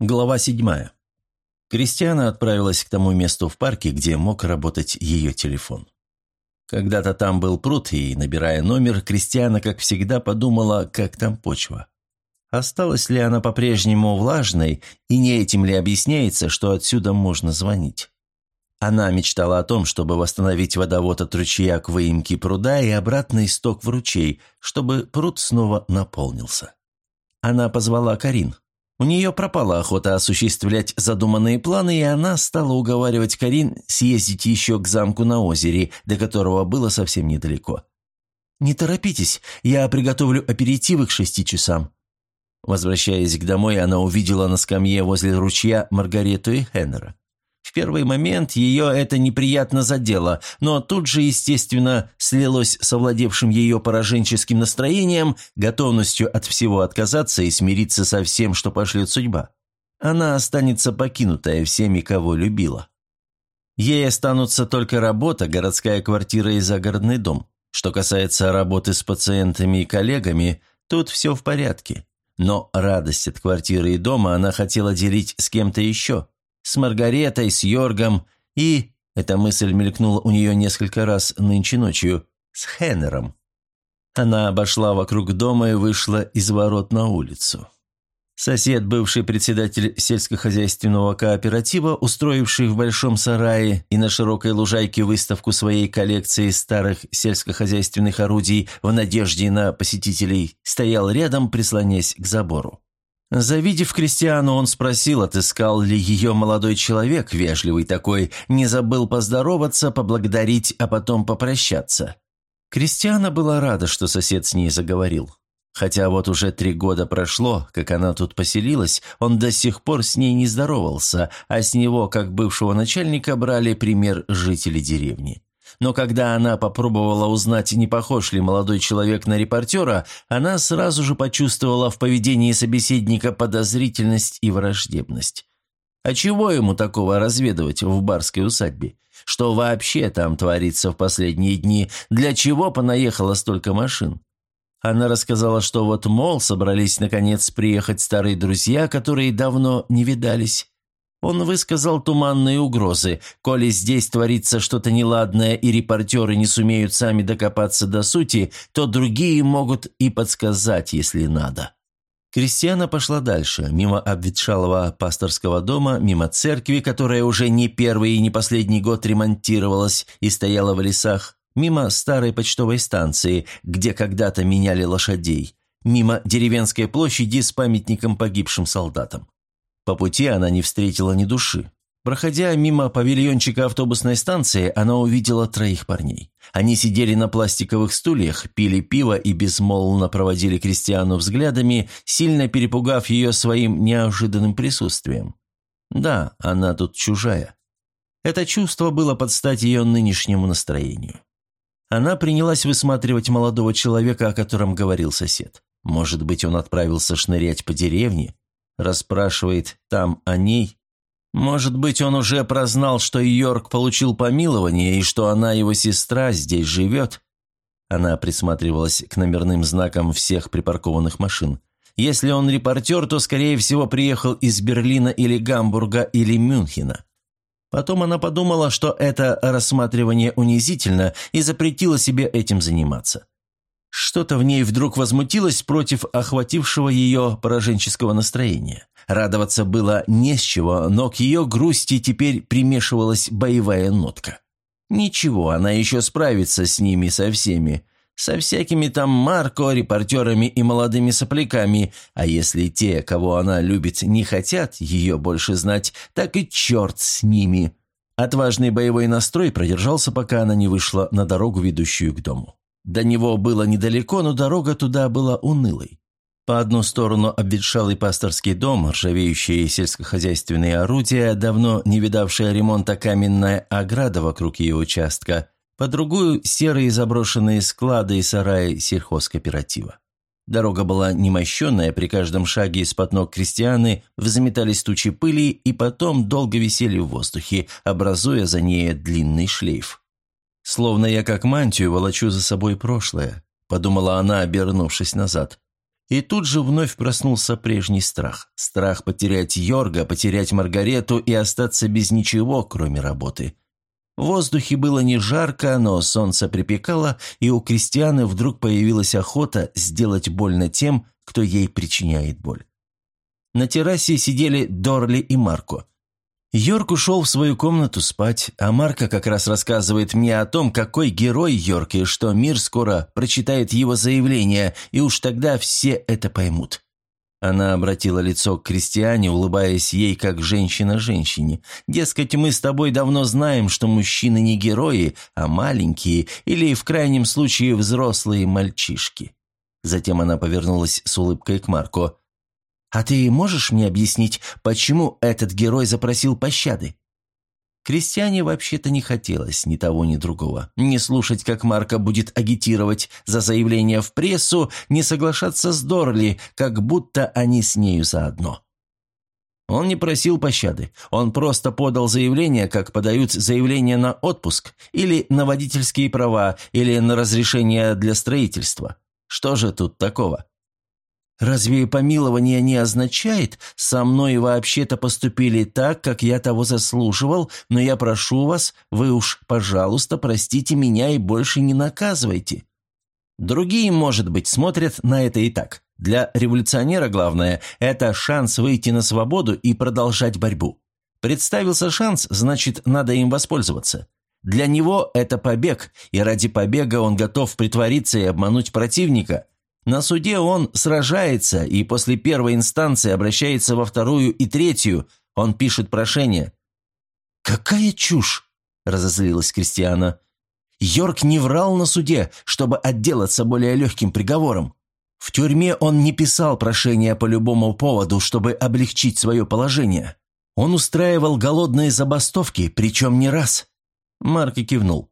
Глава седьмая. Кристиана отправилась к тому месту в парке, где мог работать ее телефон. Когда-то там был пруд, и, набирая номер, Кристиана, как всегда, подумала, как там почва. Осталась ли она по-прежнему влажной, и не этим ли объясняется, что отсюда можно звонить? Она мечтала о том, чтобы восстановить водовод от ручья к выемке пруда и обратный исток в ручей, чтобы пруд снова наполнился. Она позвала Карин. У нее пропала охота осуществлять задуманные планы, и она стала уговаривать Карин съездить еще к замку на озере, до которого было совсем недалеко. «Не торопитесь, я приготовлю аперитивы к шести часам». Возвращаясь к домой, она увидела на скамье возле ручья Маргарету и Хеннера. Первый момент ее это неприятно задело, но тут же, естественно, слилось с овладевшим ее пораженческим настроением, готовностью от всего отказаться и смириться со всем, что пошлет судьба. Она останется покинутая всеми, кого любила. Ей останутся только работа, городская квартира и загородный дом. Что касается работы с пациентами и коллегами, тут все в порядке. Но радость от квартиры и дома она хотела делить с кем-то еще – с Маргаретой, с Йоргом и, эта мысль мелькнула у нее несколько раз нынче ночью, с Хеннером. Она обошла вокруг дома и вышла из ворот на улицу. Сосед, бывший председатель сельскохозяйственного кооператива, устроивший в большом сарае и на широкой лужайке выставку своей коллекции старых сельскохозяйственных орудий в надежде на посетителей, стоял рядом, прислонясь к забору. Завидев Кристиану, он спросил, отыскал ли ее молодой человек, вежливый такой, не забыл поздороваться, поблагодарить, а потом попрощаться. Кристиана была рада, что сосед с ней заговорил. Хотя вот уже три года прошло, как она тут поселилась, он до сих пор с ней не здоровался, а с него, как бывшего начальника, брали пример жители деревни. Но когда она попробовала узнать, не похож ли молодой человек на репортера, она сразу же почувствовала в поведении собеседника подозрительность и враждебность. А чего ему такого разведывать в барской усадьбе? Что вообще там творится в последние дни? Для чего понаехало столько машин? Она рассказала, что вот, мол, собрались наконец приехать старые друзья, которые давно не видались. Он высказал туманные угрозы. Коли здесь творится что-то неладное и репортеры не сумеют сами докопаться до сути, то другие могут и подсказать, если надо. Кристиана пошла дальше, мимо обветшалого пасторского дома, мимо церкви, которая уже не первый и не последний год ремонтировалась и стояла в лесах, мимо старой почтовой станции, где когда-то меняли лошадей, мимо деревенской площади с памятником погибшим солдатам. По пути она не встретила ни души. Проходя мимо павильончика автобусной станции, она увидела троих парней. Они сидели на пластиковых стульях, пили пиво и безмолвно проводили Кристиану взглядами, сильно перепугав ее своим неожиданным присутствием. Да, она тут чужая. Это чувство было под стать ее нынешнему настроению. Она принялась высматривать молодого человека, о котором говорил сосед. Может быть, он отправился шнырять по деревне, Расспрашивает там о ней. Может быть, он уже прознал, что Йорк получил помилование и что она, его сестра, здесь живет? Она присматривалась к номерным знакам всех припаркованных машин. Если он репортер, то, скорее всего, приехал из Берлина или Гамбурга или Мюнхена. Потом она подумала, что это рассматривание унизительно и запретила себе этим заниматься. Что-то в ней вдруг возмутилось против охватившего ее пораженческого настроения. Радоваться было не с чего, но к ее грусти теперь примешивалась боевая нотка. Ничего, она еще справится с ними со всеми. Со всякими там Марко, репортерами и молодыми сопляками, а если те, кого она любит, не хотят ее больше знать, так и черт с ними. Отважный боевой настрой продержался, пока она не вышла на дорогу, ведущую к дому. До него было недалеко, но дорога туда была унылой. По одну сторону обветшалый пасторский дом, ржавеющие сельскохозяйственные орудия, давно не видавшая ремонта каменная ограда вокруг ее участка, по другую – серые заброшенные склады и сараи сельхозкооператива. Дорога была немощенная, при каждом шаге из-под ног крестьяны взметались тучи пыли и потом долго висели в воздухе, образуя за ней длинный шлейф. Словно я как мантию волочу за собой прошлое, подумала она, обернувшись назад. И тут же вновь проснулся прежний страх. Страх потерять Йорга, потерять Маргарету и остаться без ничего, кроме работы. В воздухе было не жарко, но солнце припекало, и у Кристианы вдруг появилась охота сделать больно тем, кто ей причиняет боль. На террасе сидели Дорли и Марко. Йорк ушел в свою комнату спать, а Марко как раз рассказывает мне о том, какой герой Йорк и что мир скоро прочитает его заявление, и уж тогда все это поймут. Она обратила лицо к Кристиане, улыбаясь ей, как женщина женщине. «Дескать, мы с тобой давно знаем, что мужчины не герои, а маленькие или, в крайнем случае, взрослые мальчишки». Затем она повернулась с улыбкой к Марко. А ты можешь мне объяснить, почему этот герой запросил пощады?» Крестьяне вообще-то не хотелось ни того, ни другого. Не слушать, как Марка будет агитировать за заявление в прессу, не соглашаться с Дорли, как будто они с нею заодно. Он не просил пощады. Он просто подал заявление, как подают заявление на отпуск, или на водительские права, или на разрешение для строительства. Что же тут такого? Разве помилование не означает, со мной вообще-то поступили так, как я того заслуживал, но я прошу вас, вы уж, пожалуйста, простите меня и больше не наказывайте. Другие, может быть, смотрят на это и так. Для революционера главное – это шанс выйти на свободу и продолжать борьбу. Представился шанс, значит, надо им воспользоваться. Для него это побег, и ради побега он готов притвориться и обмануть противника – на суде он сражается и после первой инстанции обращается во вторую и третью. Он пишет прошение. «Какая чушь!» – разозлилась Кристиана. «Йорк не врал на суде, чтобы отделаться более легким приговором. В тюрьме он не писал прошения по любому поводу, чтобы облегчить свое положение. Он устраивал голодные забастовки, причем не раз». Марк кивнул.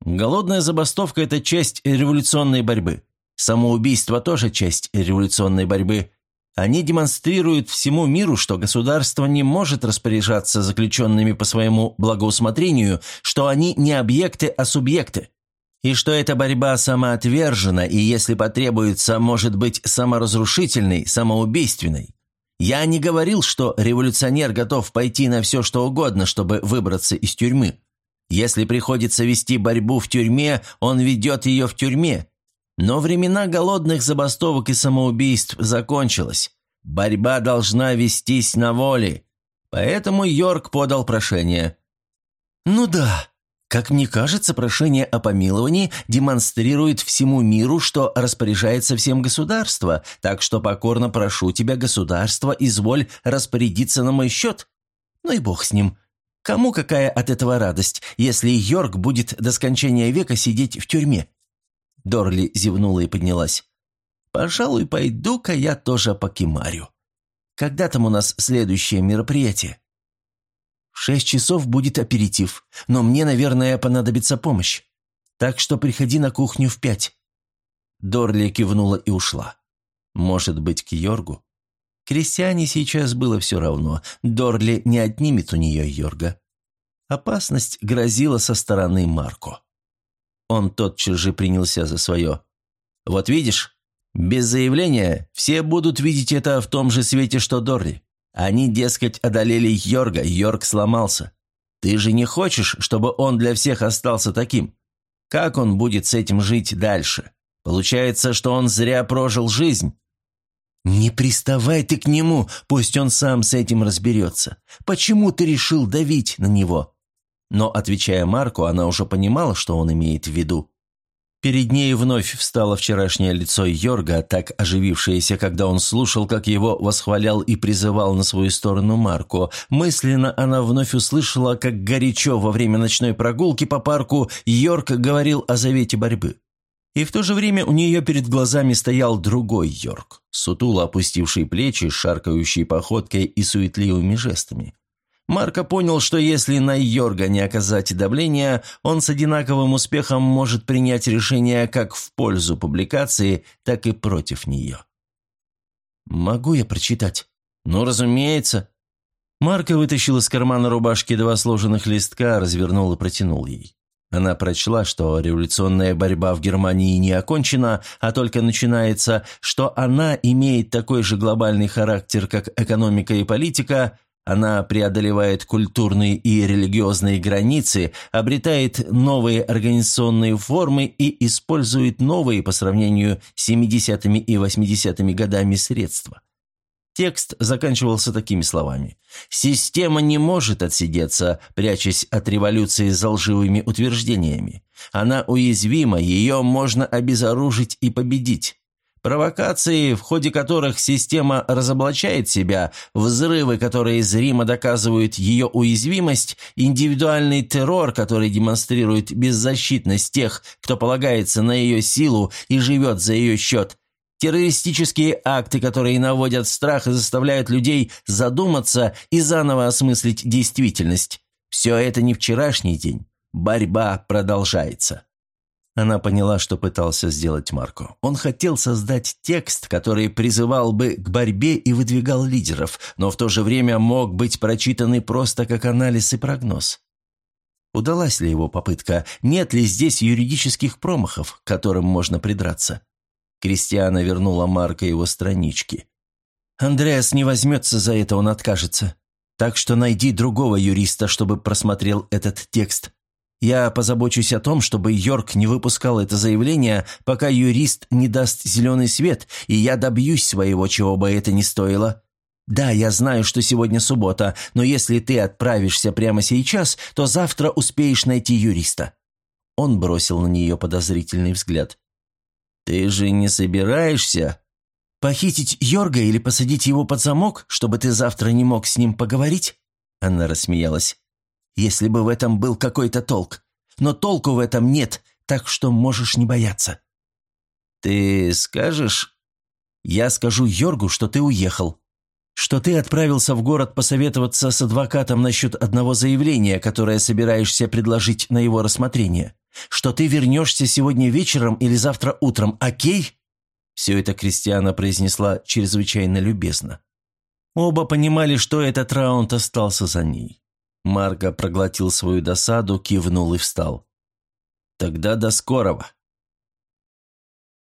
«Голодная забастовка – это часть революционной борьбы. Самоубийство тоже часть революционной борьбы. Они демонстрируют всему миру, что государство не может распоряжаться заключенными по своему благоусмотрению, что они не объекты, а субъекты. И что эта борьба самоотвержена и, если потребуется, может быть саморазрушительной, самоубийственной. Я не говорил, что революционер готов пойти на все, что угодно, чтобы выбраться из тюрьмы. Если приходится вести борьбу в тюрьме, он ведет ее в тюрьме, но времена голодных забастовок и самоубийств закончилась. Борьба должна вестись на воле. Поэтому Йорк подал прошение. «Ну да», как мне кажется, прошение о помиловании демонстрирует всему миру, что распоряжается всем государство, так что покорно прошу тебя, государство, изволь распорядиться на мой счет. Ну и бог с ним. Кому какая от этого радость, если Йорк будет до скончания века сидеть в тюрьме? Дорли зевнула и поднялась. «Пожалуй, пойду-ка я тоже покемарю. Когда там у нас следующее мероприятие?» «В шесть часов будет аперитив, но мне, наверное, понадобится помощь. Так что приходи на кухню в пять». Дорли кивнула и ушла. «Может быть, к Йоргу?» Крестьяне сейчас было все равно. Дорли не отнимет у нее Йорга. Опасность грозила со стороны Марко. Он тотчас же принялся за свое. «Вот видишь, без заявления все будут видеть это в том же свете, что Дорли. Они, дескать, одолели Йорга, Йорг сломался. Ты же не хочешь, чтобы он для всех остался таким? Как он будет с этим жить дальше? Получается, что он зря прожил жизнь». «Не приставай ты к нему, пусть он сам с этим разберется. Почему ты решил давить на него?» Но, отвечая Марку, она уже понимала, что он имеет в виду. Перед ней вновь встало вчерашнее лицо Йорга, так оживившееся, когда он слушал, как его восхвалял и призывал на свою сторону Марко. Мысленно она вновь услышала, как горячо во время ночной прогулки по парку Йорк говорил о завете борьбы. И в то же время у нее перед глазами стоял другой Йорк, сутуло опустивший плечи, шаркающий походкой и суетливыми жестами. Марко понял, что если на Йорга не оказать давления, он с одинаковым успехом может принять решение как в пользу публикации, так и против нее. «Могу я прочитать?» «Ну, разумеется». Марко вытащил из кармана рубашки два сложенных листка, развернул и протянул ей. Она прочла, что революционная борьба в Германии не окончена, а только начинается, что она имеет такой же глобальный характер, как экономика и политика, она преодолевает культурные и религиозные границы, обретает новые организационные формы и использует новые по сравнению с 70-ми и 80-ми годами средства. Текст заканчивался такими словами. «Система не может отсидеться, прячась от революции за лживыми утверждениями. Она уязвима, ее можно обезоружить и победить. Провокации, в ходе которых система разоблачает себя, взрывы, которые зримо доказывают ее уязвимость, индивидуальный террор, который демонстрирует беззащитность тех, кто полагается на ее силу и живет за ее счет, террористические акты, которые наводят страх и заставляют людей задуматься и заново осмыслить действительность. Все это не вчерашний день. Борьба продолжается. Она поняла, что пытался сделать Марко. Он хотел создать текст, который призывал бы к борьбе и выдвигал лидеров, но в то же время мог быть прочитанный просто как анализ и прогноз. Удалась ли его попытка? Нет ли здесь юридических промахов, к которым можно придраться? Кристиана вернула Марко его странички. «Андреас не возьмется за это, он откажется. Так что найди другого юриста, чтобы просмотрел этот текст. Я позабочусь о том, чтобы Йорк не выпускал это заявление, пока юрист не даст зеленый свет, и я добьюсь своего, чего бы это ни стоило. Да, я знаю, что сегодня суббота, но если ты отправишься прямо сейчас, то завтра успеешь найти юриста». Он бросил на нее подозрительный взгляд. «Ты же не собираешься...» «Похитить Йорга или посадить его под замок, чтобы ты завтра не мог с ним поговорить?» Она рассмеялась если бы в этом был какой-то толк. Но толку в этом нет, так что можешь не бояться». «Ты скажешь?» «Я скажу Йоргу, что ты уехал. Что ты отправился в город посоветоваться с адвокатом насчет одного заявления, которое собираешься предложить на его рассмотрение. Что ты вернешься сегодня вечером или завтра утром, окей?» Все это Кристиана произнесла чрезвычайно любезно. Оба понимали, что этот раунд остался за ней. Марго проглотил свою досаду, кивнул и встал. «Тогда до скорого!»